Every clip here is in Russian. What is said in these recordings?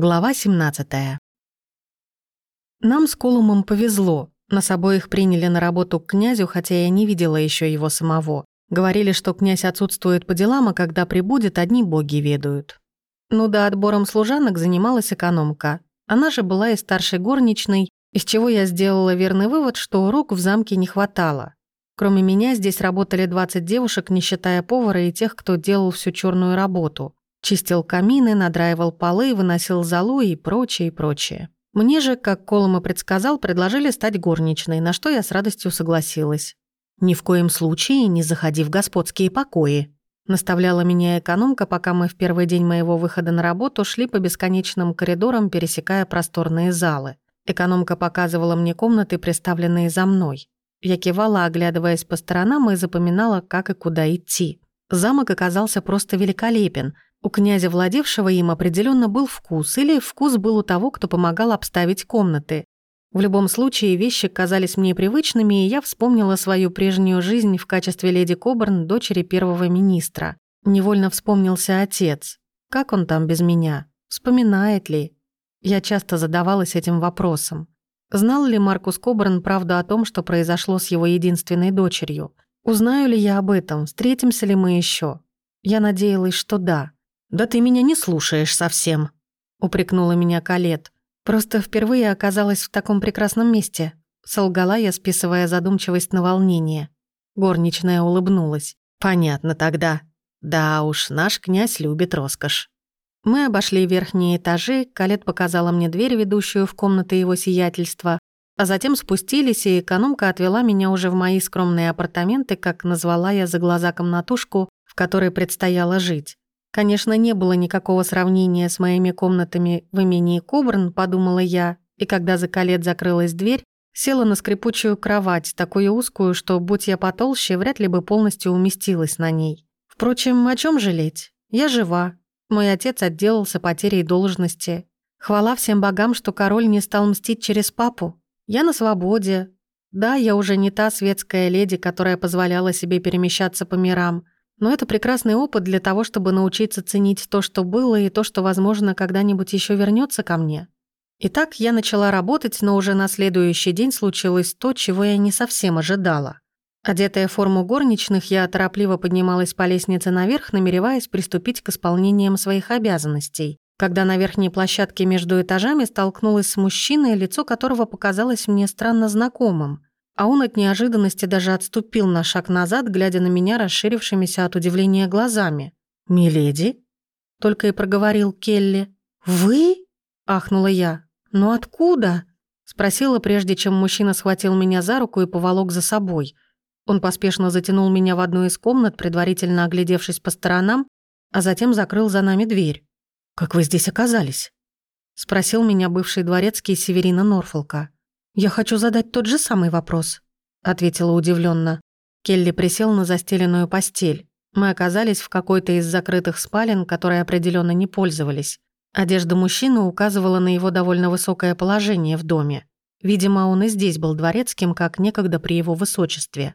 Глава 17. Нам с Колумом повезло. Нас обоих приняли на работу к князю, хотя я не видела еще его самого. Говорили, что князь отсутствует по делам, а когда прибудет, одни боги ведают. Ну да, отбором служанок занималась экономка. Она же была и старшей горничной, из чего я сделала верный вывод, что рук в замке не хватало. Кроме меня здесь работали 20 девушек, не считая повара и тех, кто делал всю черную работу. Чистил камины, надраивал полы, выносил залу и прочее, и прочее. Мне же, как Колома предсказал, предложили стать горничной, на что я с радостью согласилась. «Ни в коем случае не заходи в господские покои», наставляла меня экономка, пока мы в первый день моего выхода на работу шли по бесконечным коридорам, пересекая просторные залы. Экономка показывала мне комнаты, представленные за мной. Я кивала, оглядываясь по сторонам, и запоминала, как и куда идти. Замок оказался просто великолепен – у князя, владевшего им, определенно был вкус, или вкус был у того, кто помогал обставить комнаты. В любом случае, вещи казались мне привычными, и я вспомнила свою прежнюю жизнь в качестве леди Кобурн, дочери первого министра. Невольно вспомнился отец. Как он там без меня? Вспоминает ли? Я часто задавалась этим вопросом. Знал ли Маркус Кобурн правду о том, что произошло с его единственной дочерью? Узнаю ли я об этом? Встретимся ли мы еще? Я надеялась, что да. «Да ты меня не слушаешь совсем», — упрекнула меня Калет. «Просто впервые оказалась в таком прекрасном месте», — солгала я, списывая задумчивость на волнение. Горничная улыбнулась. «Понятно тогда. Да уж, наш князь любит роскошь». Мы обошли верхние этажи, Калет показала мне дверь, ведущую в комнаты его сиятельства, а затем спустились, и экономка отвела меня уже в мои скромные апартаменты, как назвала я за глаза комнатушку, в которой предстояло жить. Конечно, не было никакого сравнения с моими комнатами в имении Кобрн, подумала я, и когда за колет закрылась дверь, села на скрипучую кровать, такую узкую, что, будь я потолще, вряд ли бы полностью уместилась на ней. Впрочем, о чем жалеть? Я жива. Мой отец отделался потерей должности. Хвала всем богам, что король не стал мстить через папу. Я на свободе. Да, я уже не та светская леди, которая позволяла себе перемещаться по мирам – но это прекрасный опыт для того, чтобы научиться ценить то, что было, и то, что, возможно, когда-нибудь еще вернется ко мне. Итак, я начала работать, но уже на следующий день случилось то, чего я не совсем ожидала. Одетая в форму горничных, я торопливо поднималась по лестнице наверх, намереваясь приступить к исполнениям своих обязанностей, когда на верхней площадке между этажами столкнулась с мужчиной, лицо которого показалось мне странно знакомым – а он от неожиданности даже отступил на шаг назад, глядя на меня расширившимися от удивления глазами. «Миледи?» — только и проговорил Келли. «Вы?» — ахнула я. «Ну откуда?» — спросила, прежде чем мужчина схватил меня за руку и поволок за собой. Он поспешно затянул меня в одну из комнат, предварительно оглядевшись по сторонам, а затем закрыл за нами дверь. «Как вы здесь оказались?» — спросил меня бывший дворецкий Северина Норфолка. «Я хочу задать тот же самый вопрос», — ответила удивленно. Келли присел на застеленную постель. Мы оказались в какой-то из закрытых спален, которые определенно не пользовались. Одежда мужчины указывала на его довольно высокое положение в доме. Видимо, он и здесь был дворецким, как некогда при его высочестве.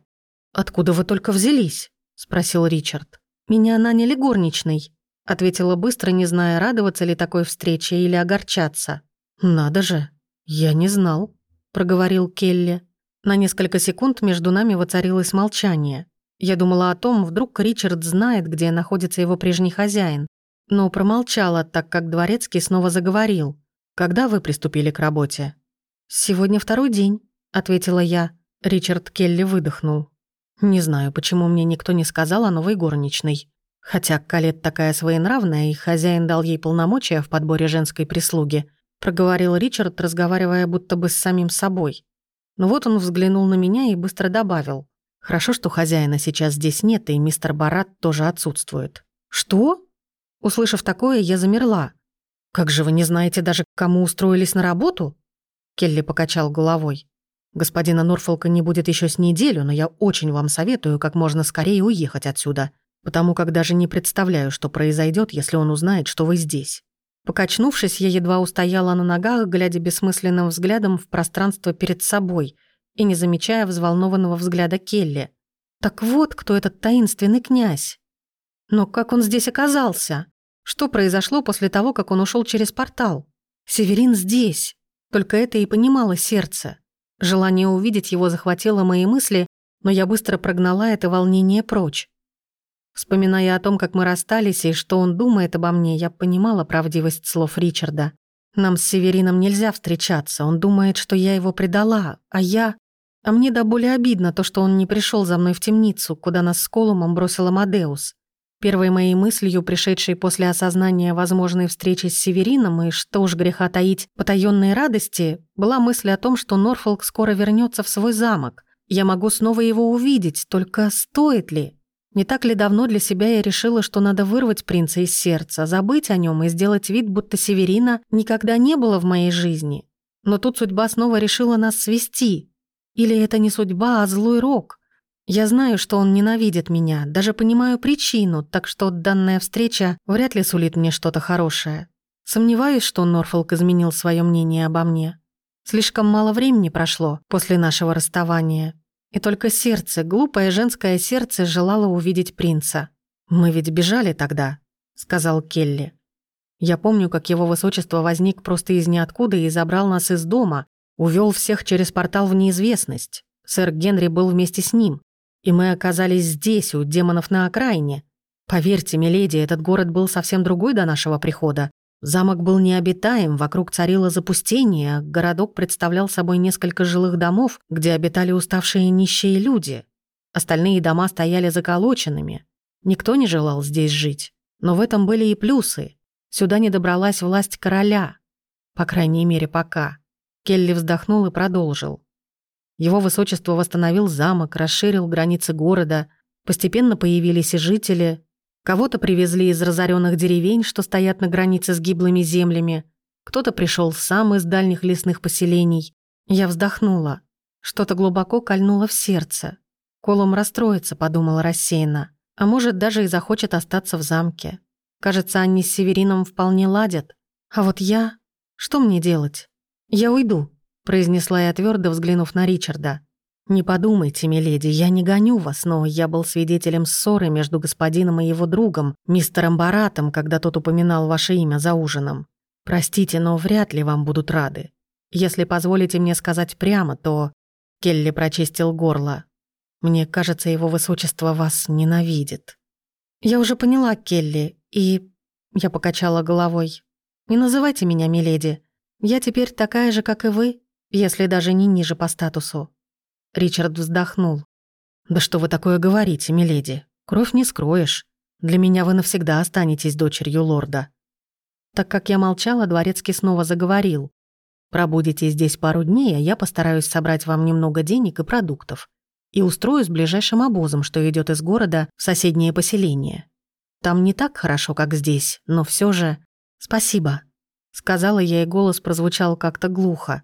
«Откуда вы только взялись?» — спросил Ричард. «Меня наняли горничной», — ответила быстро, не зная, радоваться ли такой встрече или огорчаться. «Надо же, я не знал» проговорил Келли. На несколько секунд между нами воцарилось молчание. Я думала о том, вдруг Ричард знает, где находится его прежний хозяин, но промолчала, так как дворецкий снова заговорил. «Когда вы приступили к работе?» «Сегодня второй день», — ответила я. Ричард Келли выдохнул. «Не знаю, почему мне никто не сказал о новой горничной. Хотя Калет такая своенравная, и хозяин дал ей полномочия в подборе женской прислуги проговорил Ричард, разговаривая будто бы с самим собой. Но вот он взглянул на меня и быстро добавил. «Хорошо, что хозяина сейчас здесь нет, и мистер Барат тоже отсутствует». «Что?» Услышав такое, я замерла. «Как же вы не знаете даже, к кому устроились на работу?» Келли покачал головой. «Господина Норфолка не будет еще с неделю, но я очень вам советую как можно скорее уехать отсюда, потому как даже не представляю, что произойдет, если он узнает, что вы здесь». Покачнувшись, я едва устояла на ногах, глядя бессмысленным взглядом в пространство перед собой и не замечая взволнованного взгляда Келли. Так вот, кто этот таинственный князь. Но как он здесь оказался? Что произошло после того, как он ушел через портал? Северин здесь. Только это и понимало сердце. Желание увидеть его захватило мои мысли, но я быстро прогнала это волнение прочь. Вспоминая о том, как мы расстались и что он думает обо мне, я понимала правдивость слов Ричарда. Нам с Северином нельзя встречаться, он думает, что я его предала, а я... А мне до боли обидно то, что он не пришел за мной в темницу, куда нас с Колумом бросил Амадеус. Первой моей мыслью, пришедшей после осознания возможной встречи с Северином и, что уж греха таить, потаённой радости, была мысль о том, что Норфолк скоро вернется в свой замок. Я могу снова его увидеть, только стоит ли? Не так ли давно для себя я решила, что надо вырвать принца из сердца, забыть о нем и сделать вид, будто Северина никогда не было в моей жизни? Но тут судьба снова решила нас свести. Или это не судьба, а злой рок? Я знаю, что он ненавидит меня, даже понимаю причину, так что данная встреча вряд ли сулит мне что-то хорошее. Сомневаюсь, что Норфолк изменил свое мнение обо мне. Слишком мало времени прошло после нашего расставания, и только сердце, глупое женское сердце, желало увидеть принца. «Мы ведь бежали тогда», — сказал Келли. Я помню, как его высочество возник просто из ниоткуда и забрал нас из дома, увел всех через портал в неизвестность. Сэр Генри был вместе с ним. И мы оказались здесь, у демонов на окраине. Поверьте, миледи, этот город был совсем другой до нашего прихода. Замок был необитаем, вокруг царило запустение, городок представлял собой несколько жилых домов, где обитали уставшие нищие люди. Остальные дома стояли заколоченными. Никто не желал здесь жить. Но в этом были и плюсы. Сюда не добралась власть короля. По крайней мере, пока. Келли вздохнул и продолжил. Его высочество восстановил замок, расширил границы города. Постепенно появились и жители, Кого-то привезли из разоренных деревень, что стоят на границе с гиблыми землями. Кто-то пришел сам из дальних лесных поселений. Я вздохнула. Что-то глубоко кольнуло в сердце. Колом расстроится, подумала рассеянно. А может, даже и захочет остаться в замке. Кажется, они с Северином вполне ладят. А вот я... Что мне делать? Я уйду, произнесла я твердо, взглянув на Ричарда. «Не подумайте, миледи, я не гоню вас, но я был свидетелем ссоры между господином и его другом, мистером Баратом, когда тот упоминал ваше имя за ужином. Простите, но вряд ли вам будут рады. Если позволите мне сказать прямо, то...» Келли прочистил горло. «Мне кажется, его высочество вас ненавидит». «Я уже поняла, Келли, и...» Я покачала головой. «Не называйте меня миледи. Я теперь такая же, как и вы, если даже не ниже по статусу. Ричард вздохнул. «Да что вы такое говорите, миледи? Кровь не скроешь. Для меня вы навсегда останетесь дочерью лорда». Так как я молчала, Дворецкий снова заговорил. «Пробудете здесь пару дней, а я постараюсь собрать вам немного денег и продуктов и устроюсь ближайшим обозом, что идет из города в соседнее поселение. Там не так хорошо, как здесь, но все же... Спасибо», — сказала я, и голос прозвучал как-то глухо.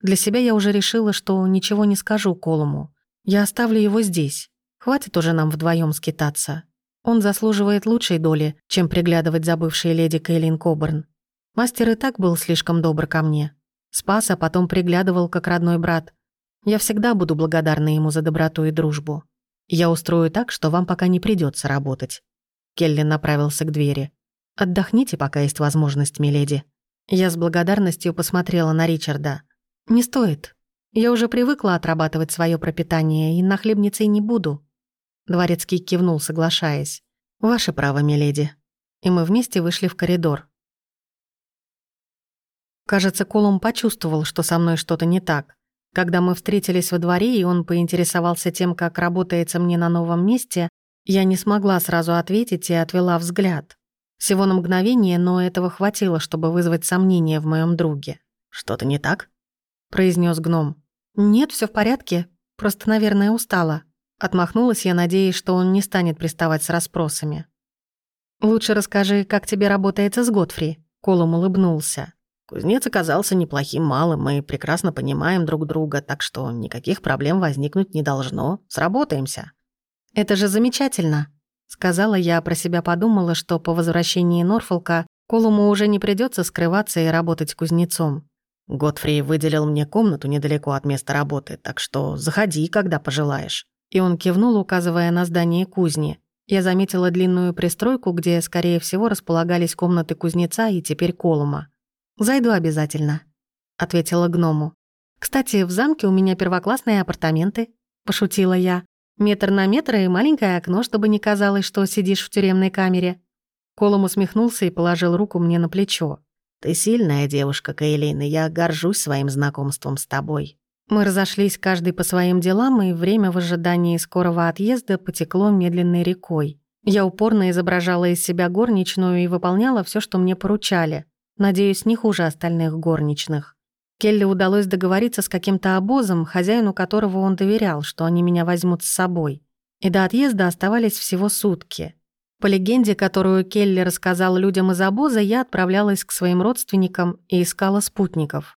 Для себя я уже решила, что ничего не скажу Колуму. Я оставлю его здесь. Хватит уже нам вдвоем скитаться. Он заслуживает лучшей доли, чем приглядывать за бывшей леди Кейлин Коберн. Мастер и так был слишком добр ко мне. Спас, а потом приглядывал, как родной брат. Я всегда буду благодарна ему за доброту и дружбу. Я устрою так, что вам пока не придется работать. Келлин направился к двери. «Отдохните, пока есть возможность, миледи». Я с благодарностью посмотрела на Ричарда. «Не стоит. Я уже привыкла отрабатывать свое пропитание и нахлебницей не буду». Дворецкий кивнул, соглашаясь. «Ваше право, миледи». И мы вместе вышли в коридор. Кажется, Колум почувствовал, что со мной что-то не так. Когда мы встретились во дворе, и он поинтересовался тем, как работается мне на новом месте, я не смогла сразу ответить и отвела взгляд. Всего на мгновение, но этого хватило, чтобы вызвать сомнения в моем друге. «Что-то не так?» Произнес гном. «Нет, все в порядке. Просто, наверное, устала». Отмахнулась я, надеясь, что он не станет приставать с расспросами. «Лучше расскажи, как тебе работается с Готфри», — Колом улыбнулся. «Кузнец оказался неплохим малым, мы прекрасно понимаем друг друга, так что никаких проблем возникнуть не должно. Сработаемся». «Это же замечательно», — сказала я, про себя подумала, что по возвращении Норфолка Колуму уже не придется скрываться и работать кузнецом. Готфри выделил мне комнату недалеко от места работы, так что заходи, когда пожелаешь». И он кивнул, указывая на здание кузни. Я заметила длинную пристройку, где, скорее всего, располагались комнаты кузнеца и теперь Колума. «Зайду обязательно», — ответила гному. «Кстати, в замке у меня первоклассные апартаменты», — пошутила я. «Метр на метр и маленькое окно, чтобы не казалось, что сидишь в тюремной камере». Колом усмехнулся и положил руку мне на плечо. «Ты сильная девушка, Каэлин, и я горжусь своим знакомством с тобой». Мы разошлись каждый по своим делам, и время в ожидании скорого отъезда потекло медленной рекой. Я упорно изображала из себя горничную и выполняла все, что мне поручали. Надеюсь, не хуже остальных горничных. Келли удалось договориться с каким-то обозом, хозяину которого он доверял, что они меня возьмут с собой. И до отъезда оставались всего сутки. По легенде, которую Келли рассказал людям из обоза, я отправлялась к своим родственникам и искала спутников.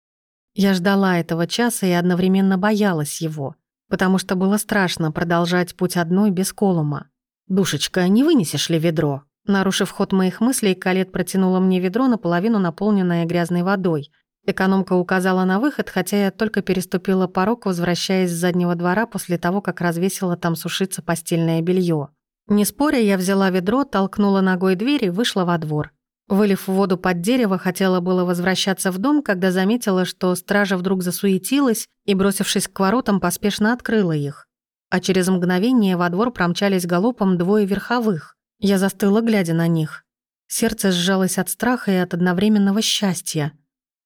Я ждала этого часа и одновременно боялась его, потому что было страшно продолжать путь одной без Колума. «Душечка, не вынесешь ли ведро?» Нарушив ход моих мыслей, Калет протянула мне ведро, наполовину наполненное грязной водой. Экономка указала на выход, хотя я только переступила порог, возвращаясь с заднего двора после того, как развесила там сушиться постельное белье. Не споря, я взяла ведро, толкнула ногой дверь и вышла во двор. Вылив воду под дерево, хотела было возвращаться в дом, когда заметила, что стража вдруг засуетилась и, бросившись к воротам, поспешно открыла их. А через мгновение во двор промчались галопом двое верховых. Я застыла, глядя на них. Сердце сжалось от страха и от одновременного счастья.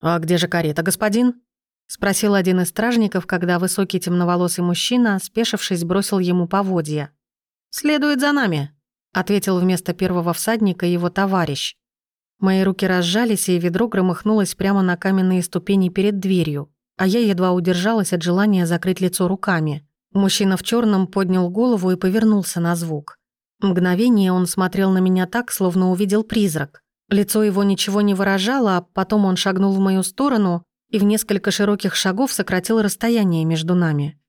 «А где же карета, господин?» — спросил один из стражников, когда высокий темноволосый мужчина, спешившись, бросил ему поводья. «Следует за нами», — ответил вместо первого всадника его товарищ. Мои руки разжались, и ведро громыхнулось прямо на каменные ступени перед дверью, а я едва удержалась от желания закрыть лицо руками. Мужчина в черном поднял голову и повернулся на звук. Мгновение он смотрел на меня так, словно увидел призрак. Лицо его ничего не выражало, а потом он шагнул в мою сторону и в несколько широких шагов сократил расстояние между нами.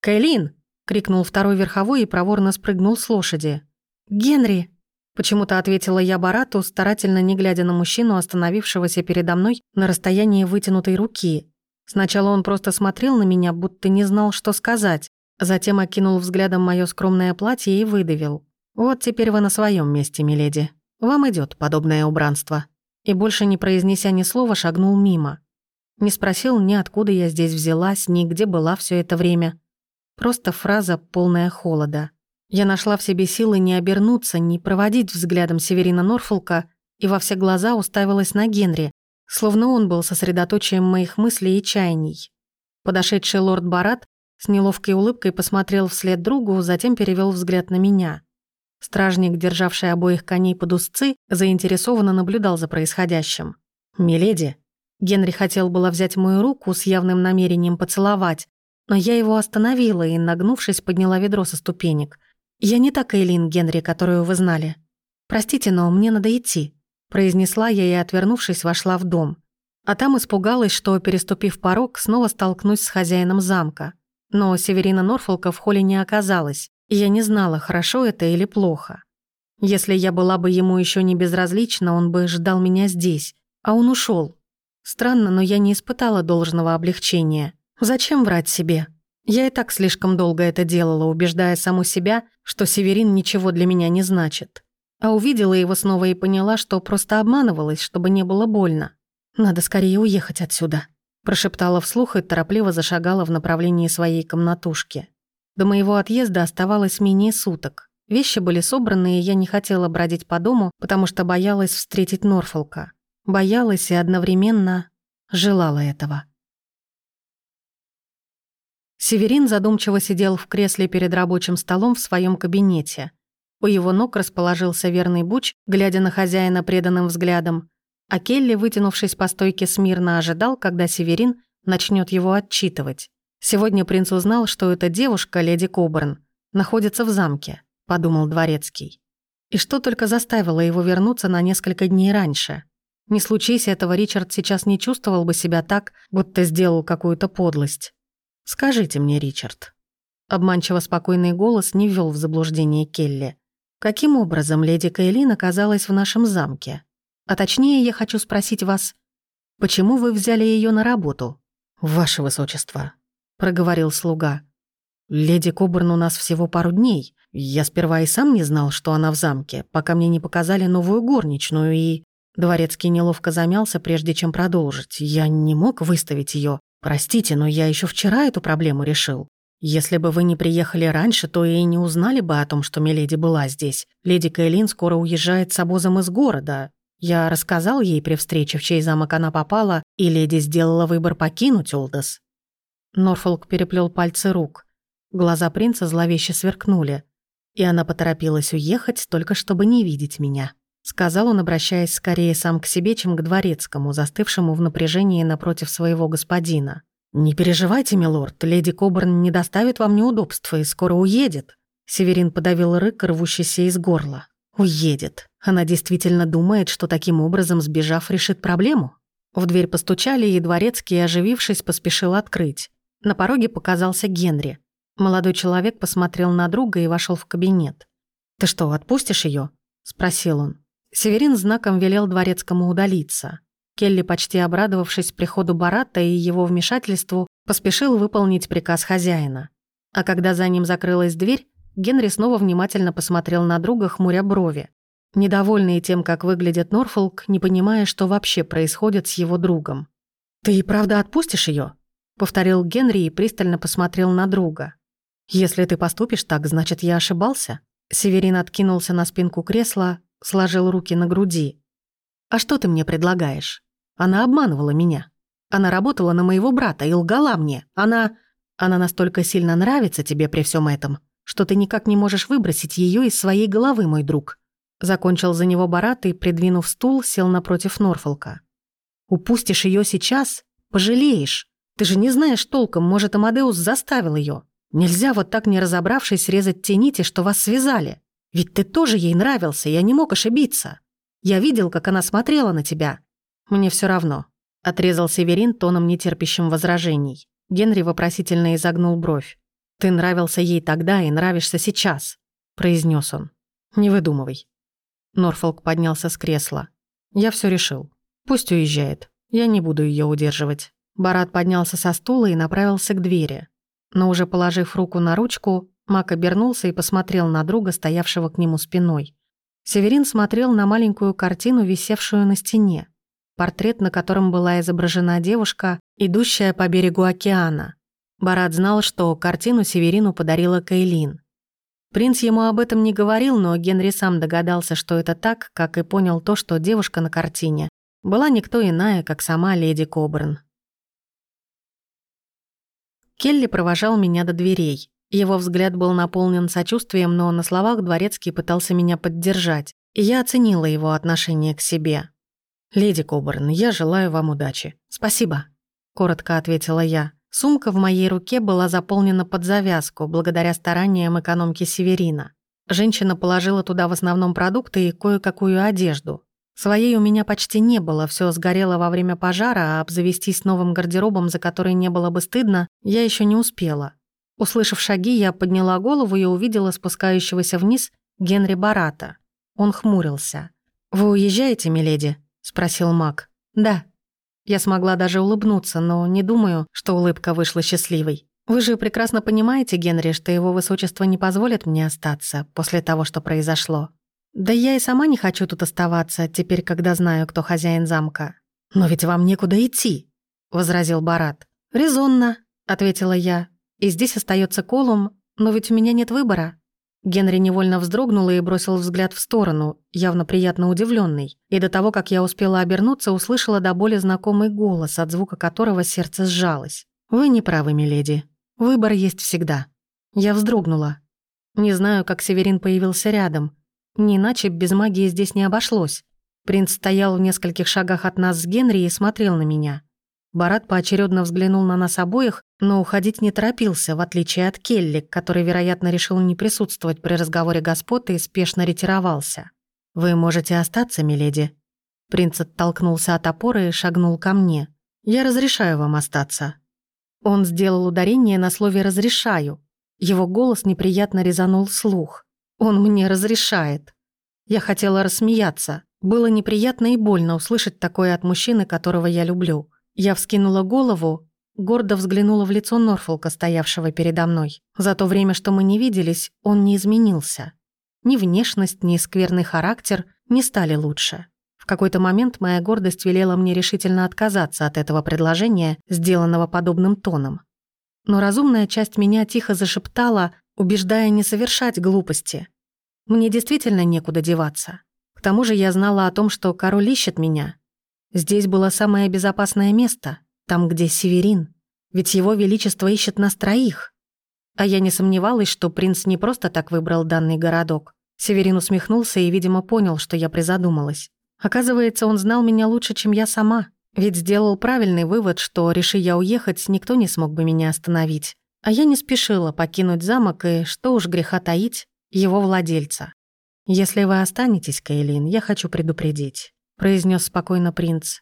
«Кайлин!» — крикнул второй верховой и проворно спрыгнул с лошади. «Генри!» Почему-то ответила я Барату, старательно не глядя на мужчину, остановившегося передо мной на расстоянии вытянутой руки. Сначала он просто смотрел на меня, будто не знал, что сказать. Затем окинул взглядом мое скромное платье и выдавил. «Вот теперь вы на своем месте, миледи. Вам идет подобное убранство». И больше не произнеся ни слова, шагнул мимо. Не спросил ни откуда я здесь взялась, ни где была все это время. Просто фраза, полная холода. Я нашла в себе силы не обернуться, не проводить взглядом Северина Норфолка и во все глаза уставилась на Генри, словно он был сосредоточием моих мыслей и чаяний. Подошедший лорд Барат с неловкой улыбкой посмотрел вслед другу, затем перевел взгляд на меня. Стражник, державший обоих коней под узцы, заинтересованно наблюдал за происходящим. «Миледи». Генри хотел было взять мою руку с явным намерением поцеловать, но я его остановила и, нагнувшись, подняла ведро со ступенек – «Я не та Эйлин Генри, которую вы знали. Простите, но мне надо идти», — произнесла я и, отвернувшись, вошла в дом. А там испугалась, что, переступив порог, снова столкнусь с хозяином замка. Но Северина Норфолка в холле не оказалась, и я не знала, хорошо это или плохо. Если я была бы ему еще не безразлична, он бы ждал меня здесь, а он ушел. Странно, но я не испытала должного облегчения. Зачем врать себе? Я и так слишком долго это делала, убеждая саму себя, что Северин ничего для меня не значит. А увидела его снова и поняла, что просто обманывалась, чтобы не было больно. «Надо скорее уехать отсюда», – прошептала вслух и торопливо зашагала в направлении своей комнатушки. До моего отъезда оставалось менее суток. Вещи были собраны, и я не хотела бродить по дому, потому что боялась встретить Норфолка. Боялась и одновременно желала этого. Северин задумчиво сидел в кресле перед рабочим столом в своем кабинете. У его ног расположился верный Буч, глядя на хозяина преданным взглядом, а Келли, вытянувшись по стойке смирно, ожидал, когда Северин начнет его отчитывать. Сегодня принц узнал, что эта девушка, леди Коберн, находится в замке, подумал дворецкий. И что только заставило его вернуться на несколько дней раньше. Не случись этого, Ричард сейчас не чувствовал бы себя так, будто сделал какую-то подлость. «Скажите мне, Ричард». Обманчиво спокойный голос не ввел в заблуждение Келли. «Каким образом леди Кейлин оказалась в нашем замке? А точнее, я хочу спросить вас, почему вы взяли ее на работу?» «Ваше высочество», — проговорил слуга. «Леди Кобурн у нас всего пару дней. Я сперва и сам не знал, что она в замке, пока мне не показали новую горничную и...» Дворецкий неловко замялся, прежде чем продолжить. «Я не мог выставить ее. Простите, но я еще вчера эту проблему решил. Если бы вы не приехали раньше, то и не узнали бы о том, что Миледи была здесь. Леди Кайлин скоро уезжает с обозом из города. Я рассказал ей при встрече, в чей замок она попала, и леди сделала выбор покинуть Олдос». Норфолк переплел пальцы рук. Глаза принца зловеще сверкнули, и она поторопилась уехать, только чтобы не видеть меня. Сказал он, обращаясь скорее сам к себе, чем к дворецкому, застывшему в напряжении напротив своего господина. «Не переживайте, милорд, леди Кобурн не доставит вам неудобства и скоро уедет». Северин подавил рык, рвущийся из горла. «Уедет. Она действительно думает, что таким образом, сбежав, решит проблему?» В дверь постучали, и дворецкий, оживившись, поспешил открыть. На пороге показался Генри. Молодой человек посмотрел на друга и вошел в кабинет. «Ты что, отпустишь ее? спросил он. Северин знаком велел дворецкому удалиться. Келли, почти обрадовавшись приходу Барата и его вмешательству, поспешил выполнить приказ хозяина. А когда за ним закрылась дверь, Генри снова внимательно посмотрел на друга, хмуря брови. Недовольный тем, как выглядит Норфолк, не понимая, что вообще происходит с его другом. «Ты и правда отпустишь ее? повторил Генри и пристально посмотрел на друга. «Если ты поступишь так, значит, я ошибался?» Северин откинулся на спинку кресла, сложил руки на груди. «А что ты мне предлагаешь?» Она обманывала меня. Она работала на моего брата и лгала мне. Она... Она настолько сильно нравится тебе при всем этом, что ты никак не можешь выбросить ее из своей головы, мой друг». Закончил за него Барат и, придвинув стул, сел напротив Норфолка. «Упустишь ее сейчас? Пожалеешь. Ты же не знаешь толком, может, Амадеус заставил ее. Нельзя вот так не разобравшись резать те нити, что вас связали. Ведь ты тоже ей нравился, я не мог ошибиться. Я видел, как она смотрела на тебя. «Мне все равно», — отрезал Северин тоном нетерпящим возражений. Генри вопросительно изогнул бровь. «Ты нравился ей тогда и нравишься сейчас», — произнес он. «Не выдумывай». Норфолк поднялся с кресла. «Я все решил. Пусть уезжает. Я не буду ее удерживать». Барат поднялся со стула и направился к двери. Но уже положив руку на ручку, Мак обернулся и посмотрел на друга, стоявшего к нему спиной. Северин смотрел на маленькую картину, висевшую на стене портрет, на котором была изображена девушка, идущая по берегу океана. Барат знал, что картину Северину подарила Кейлин. Принц ему об этом не говорил, но Генри сам догадался, что это так, как и понял то, что девушка на картине была никто иная, как сама леди Кобрн. Келли провожал меня до дверей. Его взгляд был наполнен сочувствием, но на словах дворецкий пытался меня поддержать, и я оценила его отношение к себе. «Леди Кобурн, я желаю вам удачи». «Спасибо», — коротко ответила я. Сумка в моей руке была заполнена под завязку, благодаря стараниям экономки Северина. Женщина положила туда в основном продукты и кое-какую одежду. Своей у меня почти не было, все сгорело во время пожара, а обзавестись новым гардеробом, за который не было бы стыдно, я еще не успела. Услышав шаги, я подняла голову и увидела спускающегося вниз Генри Барата. Он хмурился. «Вы уезжаете, миледи?» — спросил Мак. «Да». Я смогла даже улыбнуться, но не думаю, что улыбка вышла счастливой. Вы же прекрасно понимаете, Генри, что его высочество не позволит мне остаться после того, что произошло. Да я и сама не хочу тут оставаться, теперь, когда знаю, кто хозяин замка. Но ведь вам некуда идти, возразил Барат. Резонно, ответила я. И здесь остается Колум, но ведь у меня нет выбора. Генри невольно вздрогнул и бросил взгляд в сторону, явно приятно удивленный. И до того, как я успела обернуться, услышала до боли знакомый голос, от звука которого сердце сжалось. «Вы не правы, миледи. Выбор есть всегда». Я вздрогнула. Не знаю, как Северин появился рядом. Не иначе без магии здесь не обошлось. Принц стоял в нескольких шагах от нас с Генри и смотрел на меня. Барат поочередно взглянул на нас обоих, но уходить не торопился, в отличие от Келли, который, вероятно, решил не присутствовать при разговоре господ и спешно ретировался. «Вы можете остаться, миледи». Принц оттолкнулся от опоры и шагнул ко мне. «Я разрешаю вам остаться». Он сделал ударение на слове «разрешаю». Его голос неприятно резанул слух. «Он мне разрешает». Я хотела рассмеяться. Было неприятно и больно услышать такое от мужчины, которого я люблю. Я вскинула голову, гордо взглянула в лицо Норфолка, стоявшего передо мной. За то время, что мы не виделись, он не изменился. Ни внешность, ни скверный характер не стали лучше. В какой-то момент моя гордость велела мне решительно отказаться от этого предложения, сделанного подобным тоном. Но разумная часть меня тихо зашептала, убеждая не совершать глупости. Мне действительно некуда деваться. К тому же я знала о том, что король ищет меня. Здесь было самое безопасное место, там, где Северин. Ведь его величество ищет нас троих. А я не сомневалась, что принц не просто так выбрал данный городок. Северин усмехнулся и, видимо, понял, что я призадумалась. Оказывается, он знал меня лучше, чем я сама. Ведь сделал правильный вывод, что, реши я уехать, никто не смог бы меня остановить. А я не спешила покинуть замок и, что уж греха таить, его владельца. «Если вы останетесь, Кейлин, я хочу предупредить», — произнес спокойно принц.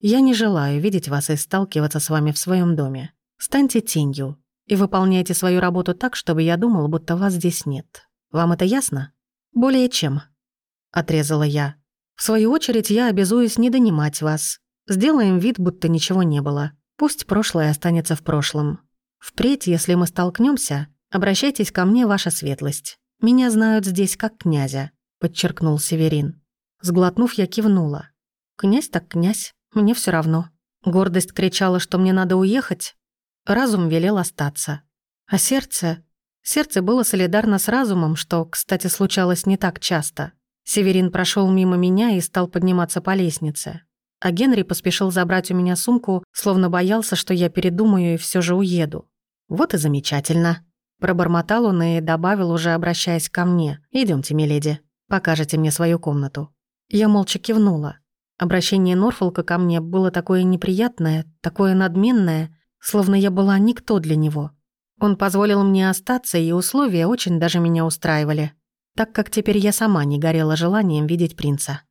«Я не желаю видеть вас и сталкиваться с вами в своем доме. Станьте тенью и выполняйте свою работу так, чтобы я думал, будто вас здесь нет. Вам это ясно?» «Более чем», — отрезала я. В свою очередь, я обязуюсь не донимать вас. Сделаем вид, будто ничего не было. Пусть прошлое останется в прошлом. Впредь, если мы столкнемся, обращайтесь ко мне, ваша светлость. Меня знают здесь как князя», — подчеркнул Северин. Сглотнув, я кивнула. «Князь так князь, мне все равно». Гордость кричала, что мне надо уехать. Разум велел остаться. А сердце... Сердце было солидарно с разумом, что, кстати, случалось не так часто. Северин прошел мимо меня и стал подниматься по лестнице. А Генри поспешил забрать у меня сумку, словно боялся, что я передумаю и все же уеду. «Вот и замечательно», — пробормотал он и добавил, уже обращаясь ко мне. Идемте, миледи, покажете мне свою комнату». Я молча кивнула. Обращение Норфолка ко мне было такое неприятное, такое надменное, словно я была никто для него. Он позволил мне остаться, и условия очень даже меня устраивали так как теперь я сама не горела желанием видеть принца.